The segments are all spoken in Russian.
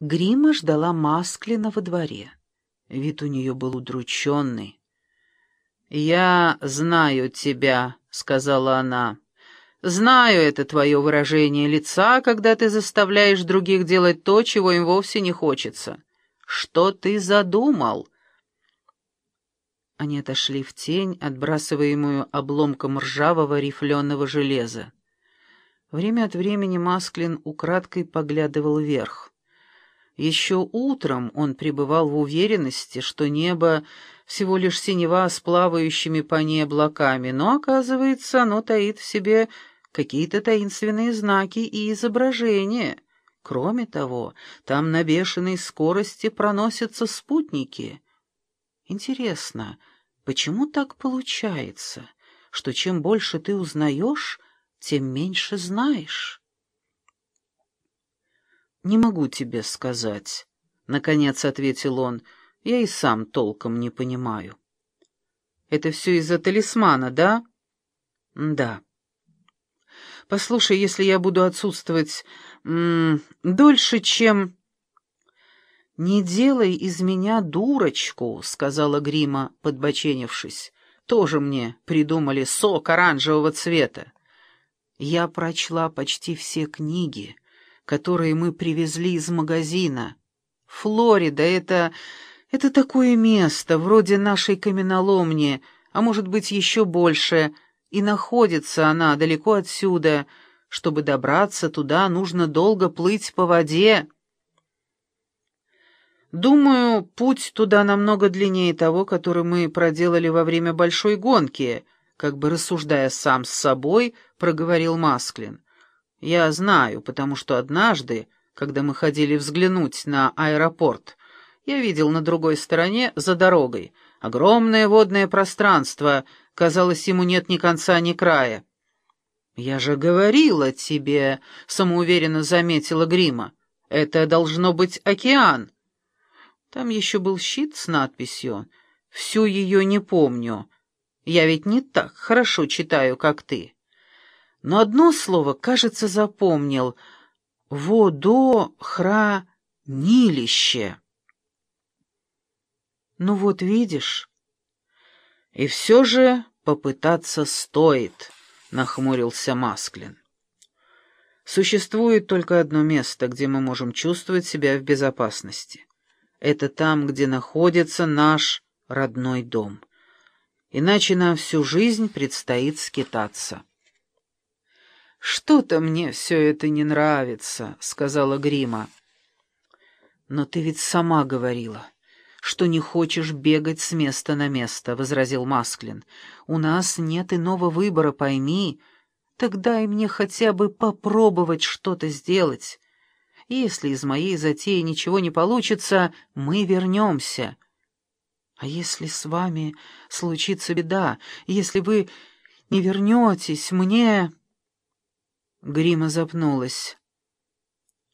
Грима ждала Масклина во дворе. Вид у нее был удрученный. «Я знаю тебя», — сказала она. «Знаю это твое выражение лица, когда ты заставляешь других делать то, чего им вовсе не хочется. Что ты задумал?» Они отошли в тень, отбрасываемую обломком ржавого рифленого железа. Время от времени Масклин украдкой поглядывал вверх. Еще утром он пребывал в уверенности, что небо всего лишь синева с плавающими по ней облаками, но, оказывается, оно таит в себе какие-то таинственные знаки и изображения. Кроме того, там на бешеной скорости проносятся спутники. Интересно, почему так получается, что чем больше ты узнаешь, тем меньше знаешь? «Не могу тебе сказать», — наконец ответил он, — я и сам толком не понимаю. Это все из-за талисмана, да? Да. Послушай, если я буду отсутствовать м -м, дольше, чем... «Не делай из меня дурочку», — сказала Грима, подбоченившись. «Тоже мне придумали сок оранжевого цвета. Я прочла почти все книги, которые мы привезли из магазина. Флорида — это... Это такое место, вроде нашей каменоломни, а может быть еще больше, и находится она далеко отсюда. Чтобы добраться туда, нужно долго плыть по воде. Думаю, путь туда намного длиннее того, который мы проделали во время большой гонки, как бы рассуждая сам с собой, проговорил Масклин. Я знаю, потому что однажды, когда мы ходили взглянуть на аэропорт, я видел на другой стороне, за дорогой, огромное водное пространство, казалось, ему нет ни конца, ни края. «Я же говорила тебе», — самоуверенно заметила Грима, — «это должно быть океан». Там еще был щит с надписью «Всю ее не помню». Я ведь не так хорошо читаю, как ты. Но одно слово, кажется, запомнил — «водохранилище». Ну вот видишь. И все же попытаться стоит, нахмурился Масклин. Существует только одно место, где мы можем чувствовать себя в безопасности. Это там, где находится наш родной дом. Иначе нам всю жизнь предстоит скитаться. «Что-то мне все это не нравится», — сказала Грима. «Но ты ведь сама говорила» что не хочешь бегать с места на место», — возразил Масклин. «У нас нет иного выбора, пойми. Так дай мне хотя бы попробовать что-то сделать. Если из моей затеи ничего не получится, мы вернемся. А если с вами случится беда, если вы не вернетесь, мне...» Грима запнулась.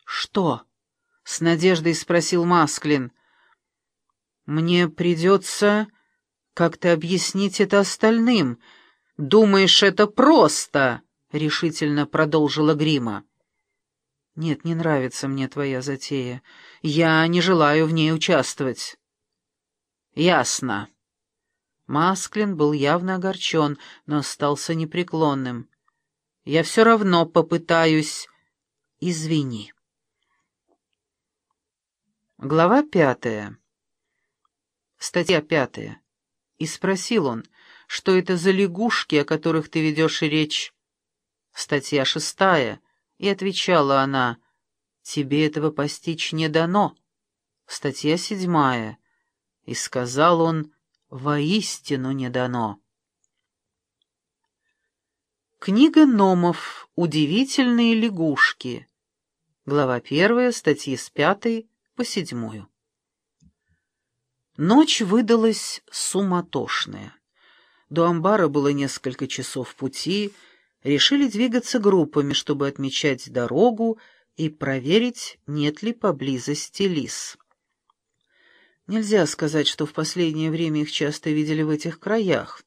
«Что?» — с надеждой спросил Масклин. Мне придется как-то объяснить это остальным. Думаешь, это просто? решительно продолжила Грима. Нет, не нравится мне твоя затея. Я не желаю в ней участвовать. Ясно. Масклин был явно огорчен, но остался непреклонным. Я все равно попытаюсь. Извини. Глава пятая. Статья пятая. И спросил он, что это за лягушки, о которых ты ведешь речь. Статья шестая. И отвечала она, тебе этого постичь не дано. Статья седьмая. И сказал он, воистину не дано. Книга Номов «Удивительные лягушки». Глава первая, статьи с пятой по седьмую. Ночь выдалась суматошная. До амбара было несколько часов пути, решили двигаться группами, чтобы отмечать дорогу и проверить, нет ли поблизости лис. Нельзя сказать, что в последнее время их часто видели в этих краях.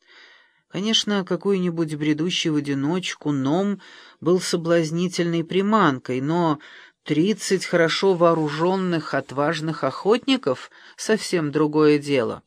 Конечно, какой-нибудь бредущий в одиночку ном был соблазнительной приманкой, но Тридцать хорошо вооруженных, отважных охотников — совсем другое дело.